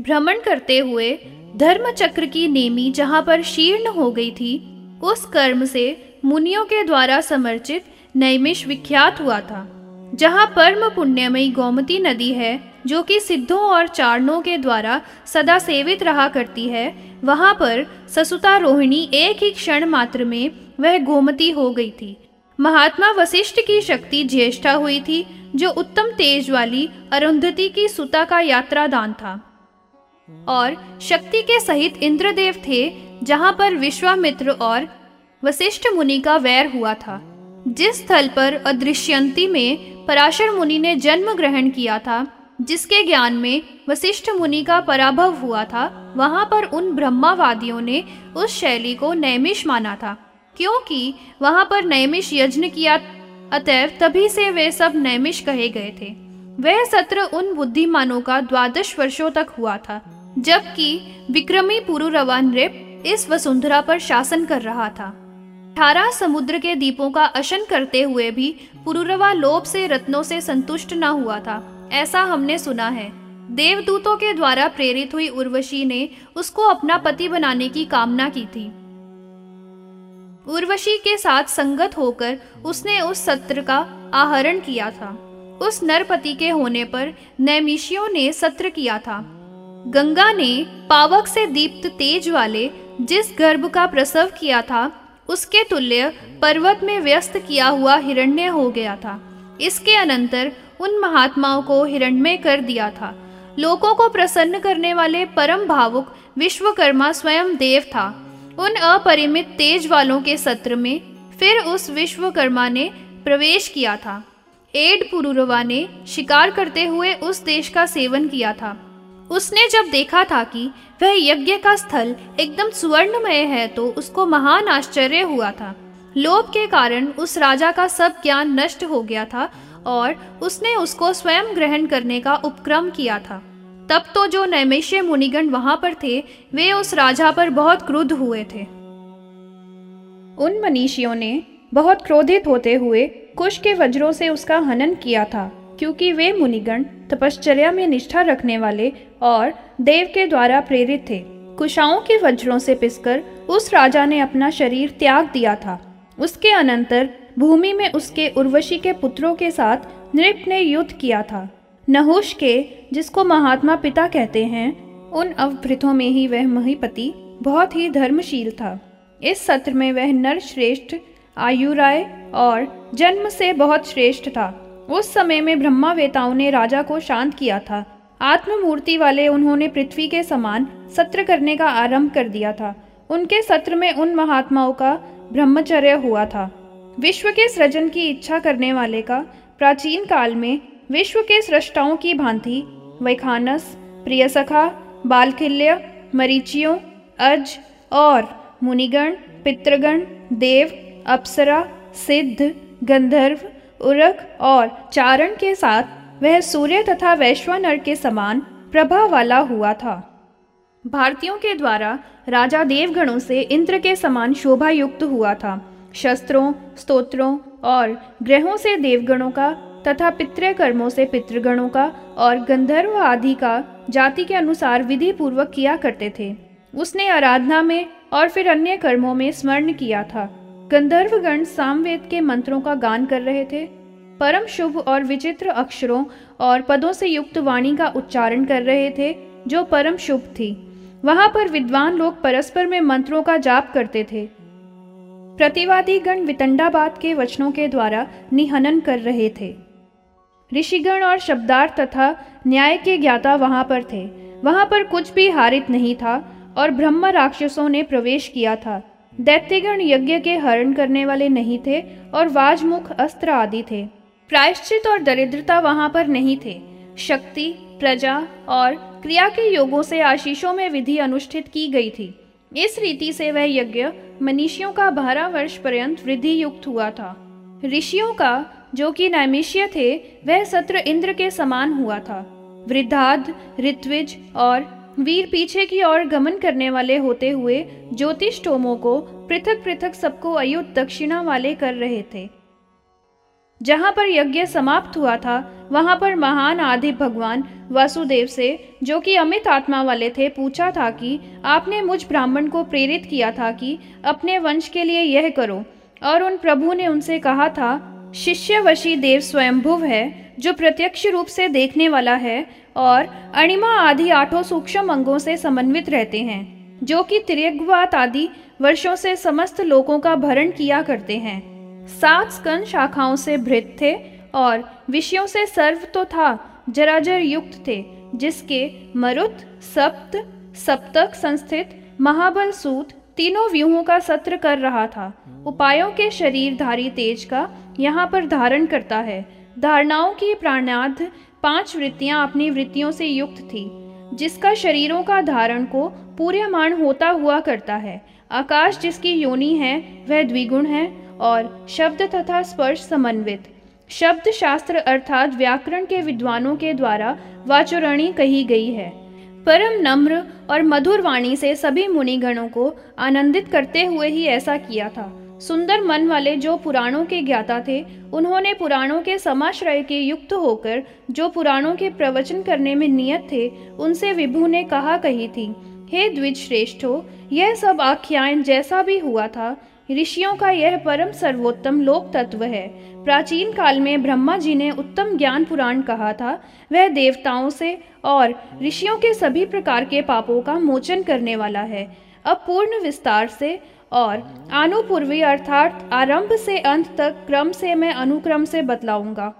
भ्रमण करते हुए धर्म चक्र की नेमी जहाँ पर शीर्ण हो गई थी, उस कर्म से मुनियों के द्वारा समर्चित नैमिष विख्यात हुआ था, जहाँ परम पुण्यमयी गोमती नदी है, जो कि सिद्धों और चारणों के द्वारा सदा सेवित रहा करती है, वहाँ पर ससुता रोहिणी एक ही क्षण मात्र में वह गोमती हो गई थी। महात्मा वशिष्ठ की शक्ति ज्येष्ठा हुई थी, जो उत्तम तेज वाली अरुंधति की सुता का यात्रा दान था। और शक्ति के सहित इंद्रदेव थे, जहाँ पर विश्वामित्र और वशिष्ठ मुनि का वैर हुआ था। जिस स्थल पर अदृश्यंती में पराशर मुनि ने जन्म ग्रहण किया था, जिसके ज्ञान में वशिष्ठ मुनि का पराभव हुआ था, वहाँ पर उन ब्रह्मावादियों ने उस शैली को नैमिष माना था। क्योंकि वहाँ पर नैमिष यज्ञ किया अतएव तभी से वे सब नैमिष कहे गए थे। वह सत्र उन बुद्धिमानों का द्वादश वर्षों तक हुआ था। जबकि विक्रमी पुरुरवा नृप इस वसुंधरा पर शासन कर रहा था। अठारह समुद्र के दीपों का अशन करते हुए भी पुरुरवा लोभ से, रत्नों से संतुष्ट न हुआ था। ऐसा हमने सुना है। देवदूतों के द्वारा प्रेरित हुई उर्वशी ने उसको अपना पति बनाने की कामना की थी। उर्वशी के साथ संगत होकर उसने उस सत्र का आहरण किया था। उस नरपति के होने पर नैमिशियों ने सत्र किया था। गंगा ने पावक से दीप्त तेज वाले जिस गर्भ का प्रसव किया था, उसके तुल्य पर्वत में व्यस्त किया हुआ हिरण्य हो गया था। इसके अनंतर उन महात्माओं को हिरण्यमय कर दिया था। लोगों को प्रसन्न करने वाले परम भावुक विश्वकर्मा स्वयं देव था। उन अपरिमित तेज वालों के सत्र में फिर उस विश्वकर्मा ने प्रवेश किया था। एड पुरुरवा ने शिकार करते हुए उस देश का सेवन किया था। उसने जब देखा था कि वह यज्ञ का स्थल एकदम सुवर्णमय है तो उसको महान आश्चर्य हुआ था। लोभ के कारण उस राजा का सब ज्ञान नष्ट हो गया था और उसने उसको स्वयं ग्रहण करने का उपक्रम किया था। तब तो जो नैमेश्य मुनिगण वहाँ पर थे, वे उस राजा पर बहुत क्रुद्ध हुए थे। उन मनीषियों ने बहुत क्रोधित होते हुए कुश के वज्रों से उसका हनन किया था। क्योंकि वे मुनिगण तपश्चर्या में निष्ठा रखने वाले और देव के द्वारा प्रेरित थे। कुशाओं के वज्रों से पिसकर उस राजा ने अपना शरीर त्याग दिया था। उसके अनंतर भूमि में उसके उर्वशी के पुत्रों के साथ नृप ने युद्ध किया था। नहुष के, जिसको महात्मा पिता कहते हैं, उन अवभृतों में ही वह महीपति बहुत ही धर्मशील था। इस सत्र में वह नर श्रेष्ठ आयुराय और जन्म से बहुत श्रेष्ठ था। उस समय में ब्रह्मा वेताओं ने राजा को शांत किया था। आत्ममूर्ति वाले उन्होंने पृथ्वी के समान सत्र करने का आरंभ कर दिया था। उनके सत्र में उन महात्माओं का ब्रह्मचर्य हुआ था। विश्व के सृजन की इच्छा करने वाले का प्राचीन काल में विश्व के सृष्टाओं की भांति वैखानस, प्रियसखा बालखिल्य मरीचियों, अज और मुनिगण, पितृगण, देव, अप्सरा, सिद्ध, गंधर्व उरक और चारण के साथ वह सूर्य तथा वैश्वानर के समान प्रभा वाला हुआ था। भारतीयों के द्वारा राजा देवगणों से इंद्र के समान शोभा युक्त हुआ था। शस्त्रों, स्तोत्रों और ग्रहों से देवगणों का तथा पितृ कर्मों से पितृगणों का और गंधर्व आदि का जाति के अनुसार विधि पूर्वक किया करते थे। उसने आराधना में और फिर अन्य कर्मों में स्मरण किया था। गंधर्वगण सामवेद के मंत्रों का गान कर रहे थे। परम शुभ और विचित्र अक्षरों और पदों से युक्त वाणी का उच्चारण कर रहे थे, जो परम शुभ थी। वहाँ पर विद्वान लोग परस्पर में मंत्रों का जाप करते थे। प्रतिवादी गण वितंडाबाद के वचनों के द्वारा निहनन कर रहे थे। ऋषिगण और शब्दार्थ तथा न्याय के ज्ञाता वहाँ पर थे। वहाँ पर कुछ भी हारित नहीं था और ब्रह्म राक्षसों ने प्रवेश किया था। दैत्यगण यज्ञ के हरण करने वाले नहीं थे और वाजमुख अस्त्र आदि थे। प्रायश्चित और दरिद्रता वहाँ पर नहीं थे। शक्ति, प्रजा और क्रिया के योगों से आशीषों में विधि अनुष्ठित की गई थी। इस रीति से वह यज्ञ मनीषियों का बारह वर्ष पर्यंत वृद्धि युक्त हुआ था। ऋषियों का, जो कि नैमिष्य थे, वह सत्र इंद्र के समान हुआ था। वृद्धाद, ऋत्विज और वीर पीछे की ओर गमन करने वाले होते हुए ज्योतिष टोमों को पृथक पृथक सबको अयुत दक्षिणा वाले कर रहे थे। जहाँ पर यज्ञ समाप्त हुआ था, वहाँ पर महान आदि भगवान वासुदेव से, जो कि अमित आत्मा वाले थे, पूछा था कि आपने मुझ ब्राह्मण को प्रेरित किया था कि अपने वंश के लिए यह करो, और उन प्रभु ने उनसे कहा था, शिष्यवशी देव स्वयंभुव है, जो प्रत्यक्ष रूप से देखने वाला है और अणिमा आदि आठों सूक्ष्म अंगों से समन्वित रहते हैं, जो कि त्रियग्वात आदि वर्षों से समस्त लोगों का भरण किया करते हैं। सात स्कंद शाखाओं से भृत थे और विषयों से सर्व तो था, जराजर युक्त थे, जिसके मरुत, सप्त, सप्तक संस्थित, महाबल सूत तीनों व्यूहों का सत्र कर रहा था। उपायों के शरीरधारी तेज का यहाँ पर धारण करता है। धारणाओं की प्राणाध पाँच वृत्तियाँ अपनी वृत्तियों से युक्त थी, जिसका शरीरों का धारण को पूर्यमान होता हुआ करता है। आकाश जिसकी योनि है, वह द्विगुण है और शब्द तथा स्पर्श समन्वित। शब्द शास्त्र अर्थात व्याकरण के विद्वानों के द्वारा वाचुरणी कही गई है। परम नम्र और मधुर वाणी से सभी मुनिगणों को आनंदित करते हुए ही ऐसा किया था। सुंदर मन वाले जो पुराणों के ज्ञाता थे, उन्होंने पुराणों के समाश्रय के युक्त होकर, जो पुराणों के प्रवचन करने में नियत थे, उनसे विभु ने कहा कही थी, हे द्विज श्रेष्ठो यह सब आख्यान जैसा भी हुआ था, ऋषियों का यह परम सर्वोत्तम लोक तत्व है। प्राचीन काल में ब्रह्मा जी ने उत्तम ज्ञान पुराण कहा था, वह देवताओं से और ऋषियों के सभी प्रकार के पापों का मोचन करने वाला है। अब पूर्ण विस्तार से और अनुपूर्वी अर्थात आरंभ से अंत तक क्रम से मैं अनुक्रम से बतलाऊँगा।